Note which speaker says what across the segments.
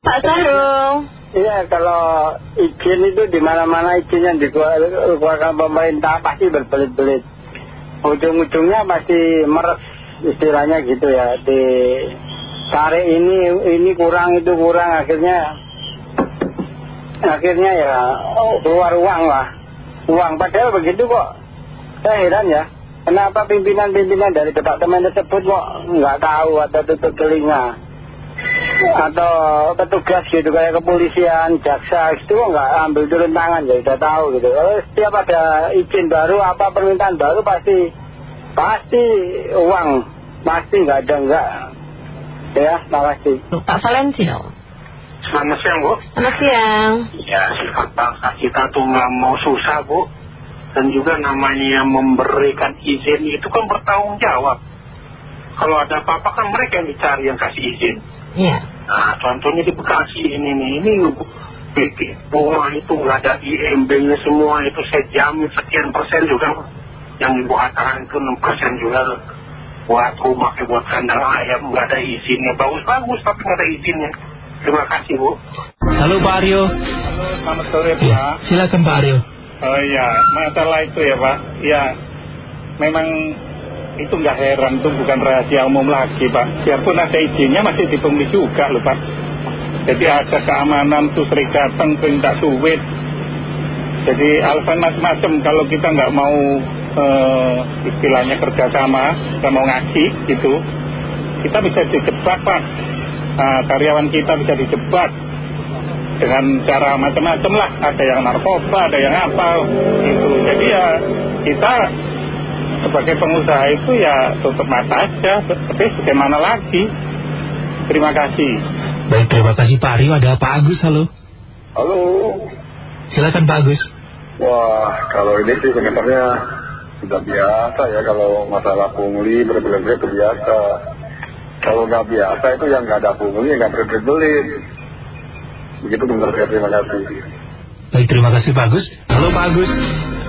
Speaker 1: Pak Sarung.
Speaker 2: Iya, kalau izin itu di mana-mana izin yang dikeluarkan pemerintah pasti berbelit-belit. Ujung-ujungnya pasti meres istilahnya gitu ya. Di tarik ini, ini kurang, itu kurang. Akhirnya, akhirnya ya keluar uang lah. Uang, padahal begitu kok. Saya heran ya. Kenapa pimpinan-pimpinan dari departemen tersebut kok nggak tahu atau tutup telinga atau petugas gitu kayak kepolisian, jaksa itu nggak ambil turun tangan ya udah tahu gitu. Kalau setiap ada izin baru apa permintaan baru pasti pasti uang pasti nggak ada nggak ya makasih.
Speaker 1: Pak Valentino.
Speaker 3: Selamat siang Bu.
Speaker 1: Selamat siang.
Speaker 3: Ya sifat bangsa kita tuh nggak mau susah Bu dan juga namanya memberikan izin itu kan bertanggung jawab. Kalau ada apa-apa kan mereka yang dicari yang kasih izin.
Speaker 1: Iya.
Speaker 3: Nah contohnya di Bekasi ini nih, ini bunga itu nggak ada IMB-nya semua itu saya jamin sekian persen juga yang ibu acara itu 6 persen juga. Buat rumah buat kandang ayam nggak ada izinnya. Bagus-bagus tapi nggak ada izinnya. Terima kasih bu.
Speaker 4: Halo Pak Aryo.
Speaker 5: Halo selamat sore Pak.
Speaker 4: Ya, silakan Pak Aryo.
Speaker 5: Oh iya, masalah itu ya Pak. Ya, memang itu nggak heran, itu bukan rahasia umum lagi Pak. Biarpun ada izinnya masih dipungli juga loh Pak. Jadi ada keamanan tuh serikatan, perintah suwit. Jadi alasan macam-macam kalau kita nggak mau eh, istilahnya kerjasama, nggak mau ngaji gitu, kita bisa dijebak Pak. Nah, karyawan kita bisa dijebak dengan cara macam-macam lah ada yang narkoba ada yang apa gitu jadi ya kita sebagai pengusaha itu ya tutup mata aja. Tapi bagaimana lagi? Terima kasih.
Speaker 4: Baik terima kasih Pak Aryo ada Pak Agus halo.
Speaker 6: Halo.
Speaker 4: Silakan Pak Agus.
Speaker 6: Wah kalau ini sih sebenarnya sudah biasa ya. Kalau masalah pungli berbelit-belit itu biasa. Kalau nggak biasa itu yang nggak ada pungli nggak berbelit-belit. Begitu menurut saya, terima kasih.
Speaker 4: Baik, terima kasih Pak Agus. Halo Pak Agus.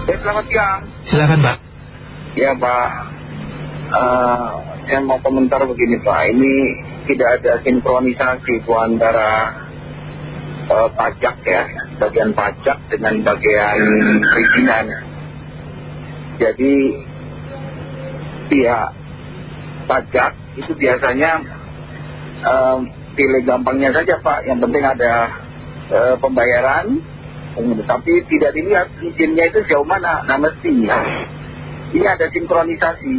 Speaker 7: Ya, selamat siang.
Speaker 4: Silakan Pak.
Speaker 7: Ya Pak, uh, saya mau komentar begini Pak, ini tidak ada sinkronisasi itu antara uh, pajak ya, bagian pajak dengan bagian perizinan. Jadi pihak pajak itu biasanya um, pilih gampangnya saja Pak, yang penting ada pembayaran, tapi tidak dilihat izinnya itu sejauh mana, nah mestinya ini ada sinkronisasi.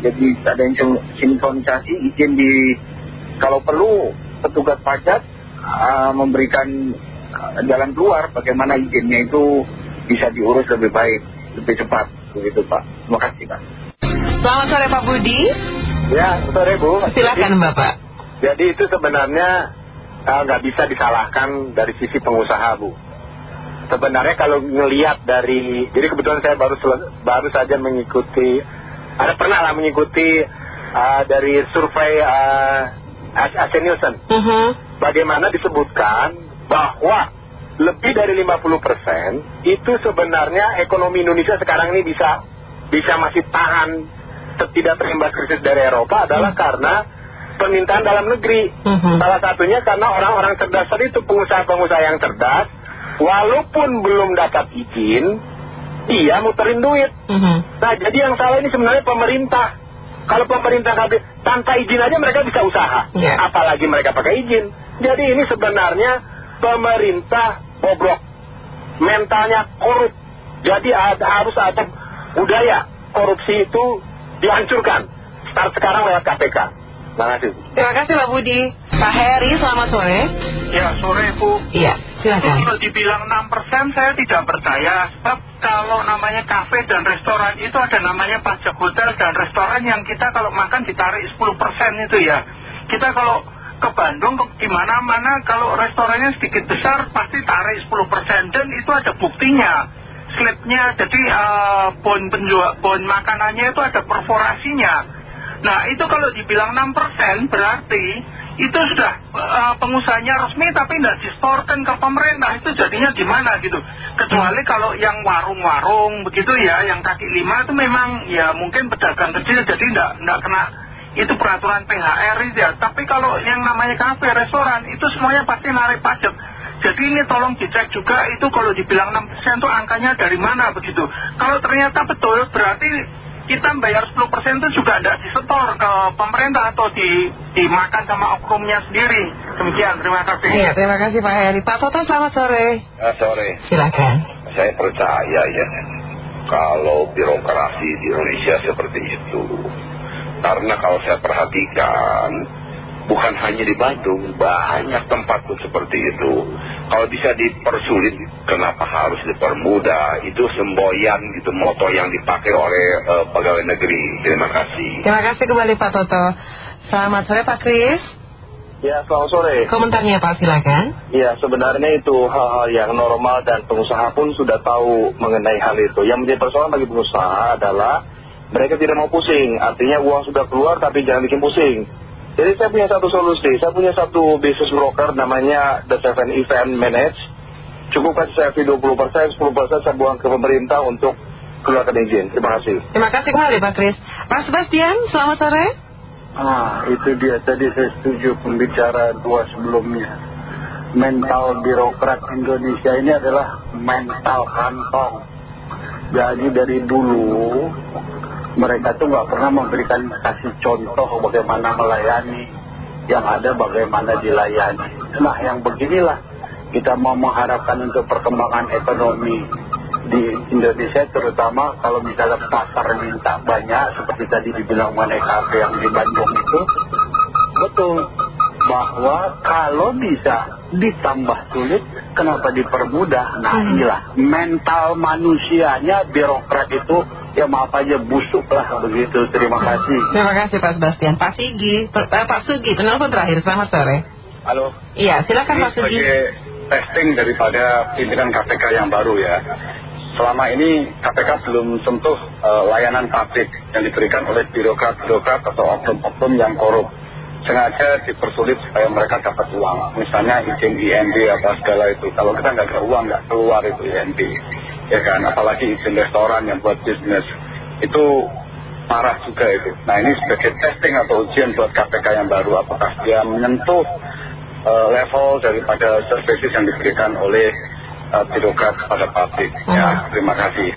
Speaker 7: Jadi ada yang sinkronisasi izin di, kalau perlu petugas pajak uh, memberikan uh, jalan keluar bagaimana izinnya itu bisa diurus lebih baik, lebih cepat, begitu Pak. Terima kasih Pak.
Speaker 1: Selamat sore Pak Budi.
Speaker 2: Ya, sore Bu.
Speaker 1: Silakan Bapak.
Speaker 2: Jadi itu sebenarnya nggak uh, bisa disalahkan dari sisi pengusaha Bu. Sebenarnya kalau ngelihat dari, jadi kebetulan saya baru baru saja mengikuti, ada pernah lah mengikuti uh, dari survei uh, AC Nielsen.
Speaker 1: Uh -huh.
Speaker 2: Bagaimana disebutkan bahwa lebih dari 50% itu sebenarnya ekonomi Indonesia sekarang ini bisa bisa masih tahan tidak terimbas krisis dari Eropa adalah karena permintaan dalam negeri.
Speaker 1: Mhm.
Speaker 2: Salah satunya karena orang-orang cerdas tadi itu pengusaha-pengusaha yang cerdas, walaupun belum dapat izin, dia muterin duit.
Speaker 1: Mhm.
Speaker 2: Nah, jadi yang salah ini sebenarnya pemerintah. Kalau pemerintah tanpa izin aja mereka bisa usaha,
Speaker 1: Yeah.
Speaker 2: apalagi mereka pakai izin. Jadi ini sebenarnya pemerintah bobrok, mentalnya korup. Jadi ada, harus ada budaya korupsi itu dihancurkan. Start sekarang lewat KPK. Terima kasih.
Speaker 1: Terima kasih Pak Budi. Pak Heri, selamat sore.
Speaker 3: ya sore Bu
Speaker 1: Iya.
Speaker 3: Kalau dibilang 6% saya tidak percaya. Sebab kalau namanya kafe dan restoran itu ada namanya pajak hotel dan restoran yang kita kalau makan ditarik 10% itu ya. Kita kalau ke Bandung ke gimana mana kalau restorannya sedikit besar pasti tarik 10% dan itu ada buktinya. Slipnya jadi uh, bon penjual bon makanannya itu ada perforasinya. Nah itu kalau dibilang 6% berarti itu sudah uh, pengusahanya resmi tapi tidak distorkan ke pemerintah itu jadinya gimana gitu kecuali kalau yang warung-warung begitu ya yang kaki lima itu memang ya mungkin pedagang kecil jadi tidak kena itu peraturan PHR itu ya. Tapi kalau yang namanya kafe, restoran, itu semuanya pasti narik pajak. Jadi ini tolong dicek juga itu kalau dibilang 6% itu angkanya dari mana begitu. Kalau ternyata betul berarti kita bayar 10% itu juga tidak disetor ke pemerintah atau di, dimakan sama oknumnya sendiri. Demikian, terima kasih.
Speaker 1: Iya, terima kasih Pak Heri. Pak Toto, selamat sore.
Speaker 6: Ah, sore.
Speaker 1: Silakan.
Speaker 6: Saya percaya ya kalau birokrasi di Indonesia seperti itu. Karena kalau saya perhatikan, bukan hanya di Bandung, banyak tempat pun seperti itu. Kalau bisa dipersulit, kenapa harus dipermudah? Itu semboyan gitu, moto yang dipakai oleh eh, pegawai negeri. Terima kasih.
Speaker 1: Terima kasih kembali Pak Toto. Selamat sore Pak Kris.
Speaker 8: Ya, selamat sore.
Speaker 1: Komentarnya Pak, silakan.
Speaker 8: Ya, sebenarnya itu hal-hal yang normal dan pengusaha pun sudah tahu mengenai hal itu. Yang menjadi persoalan bagi pengusaha adalah mereka tidak mau pusing. Artinya uang sudah keluar tapi jangan bikin pusing. Jadi saya punya satu solusi. Saya punya satu bisnis broker namanya The Seven Event Manage. Cukup kasih saya fee 20%, 10% saya buang ke pemerintah untuk keluarkan izin. Terima kasih.
Speaker 1: Terima kasih kembali Pak Kris. Pak Sebastian, selamat sore.
Speaker 8: Ah, itu dia tadi saya setuju pembicara dua sebelumnya. Mental birokrat Indonesia ini adalah mental kantong. Jadi dari dulu mereka tuh nggak pernah memberikan kasih contoh bagaimana melayani. Yang ada bagaimana dilayani. Nah yang beginilah kita mau mengharapkan untuk perkembangan ekonomi di Indonesia terutama kalau misalnya pasar minta banyak seperti tadi dibilang mengenai kafe yang di Bandung itu betul bahwa kalau bisa ditambah sulit kenapa dipermudah nah inilah mental manusianya birokrat itu ya maaf aja busuk lah begitu terima kasih
Speaker 1: Terima kasih Pak Sebastian. Pak Sigi, per- eh, Pak Sugi, penelpon terakhir. Selamat sore.
Speaker 6: Halo.
Speaker 1: Iya, silakan
Speaker 6: Ini
Speaker 1: Pak Sugi.
Speaker 6: sebagai testing daripada pimpinan KPK yang baru ya. Selama ini KPK belum sentuh eh, layanan publik yang diberikan oleh birokrat-birokrat atau oknum-oknum yang korup. Sengaja dipersulit supaya mereka dapat uang. Misalnya izin IND apa segala itu. Kalau kita nggak ada uang nggak keluar itu IND. Ya kan, apalagi izin restoran yang buat bisnis. Itu parah juga itu. Nah ini sebagai testing atau ujian buat KPK yang baru. Apakah dia menyentuh eh, level daripada services yang diberikan oleh eh, birokrat pada publik. Ya, terima kasih.